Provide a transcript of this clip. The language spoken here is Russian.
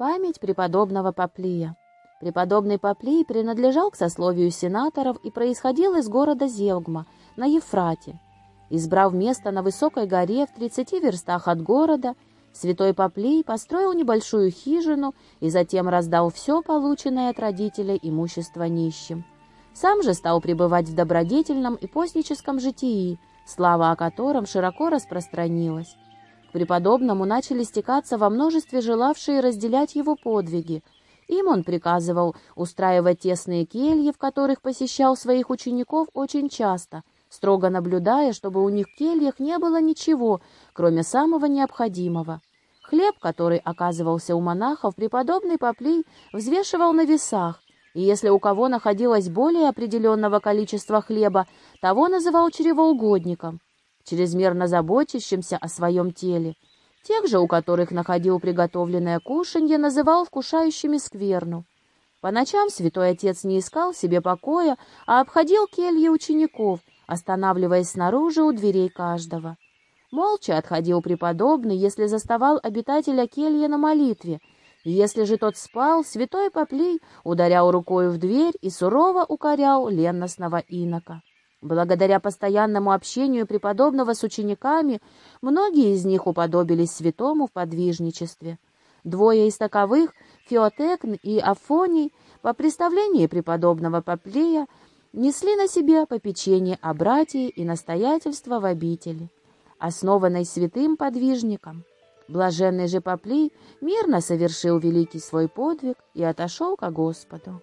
Память преподобного Поплия. Преподобный Поплий принадлежал к сословию сенаторов и происходил из города Зевгма на Ефрате. Избрав место на высокой горе в 30 верстах от города, святой Поплий построил небольшую хижину и затем раздал все полученное от родителей имущество нищим. Сам же стал пребывать в добродетельном и постническом житии, слава о котором широко распространилась. К преподобному начали стекаться во множестве желавшие разделять его подвиги. Им он приказывал устраивать тесные кельи, в которых посещал своих учеников очень часто, строго наблюдая, чтобы у них в кельях не было ничего, кроме самого необходимого. Хлеб, который оказывался у монахов, преподобный Поплий взвешивал на весах, и если у кого находилось более определенного количества хлеба, того называл чревоугодником чрезмерно заботящимся о своем теле. Тех же, у которых находил приготовленное кушанье, называл вкушающими скверну. По ночам святой отец не искал себе покоя, а обходил кельи учеников, останавливаясь снаружи у дверей каждого. Молча отходил преподобный, если заставал обитателя кельи на молитве, и если же тот спал, святой Поплей ударял рукою в дверь и сурово укорял ленностного инока. Благодаря постоянному общению преподобного с учениками, многие из них уподобились святому в подвижничестве. Двое из таковых, Феотекн и Афоний, по представлении преподобного Поплея, несли на себе попечение о братии и настоятельство в обители, основанной святым подвижником. Блаженный же Поплей мирно совершил великий свой подвиг и отошел ко Господу.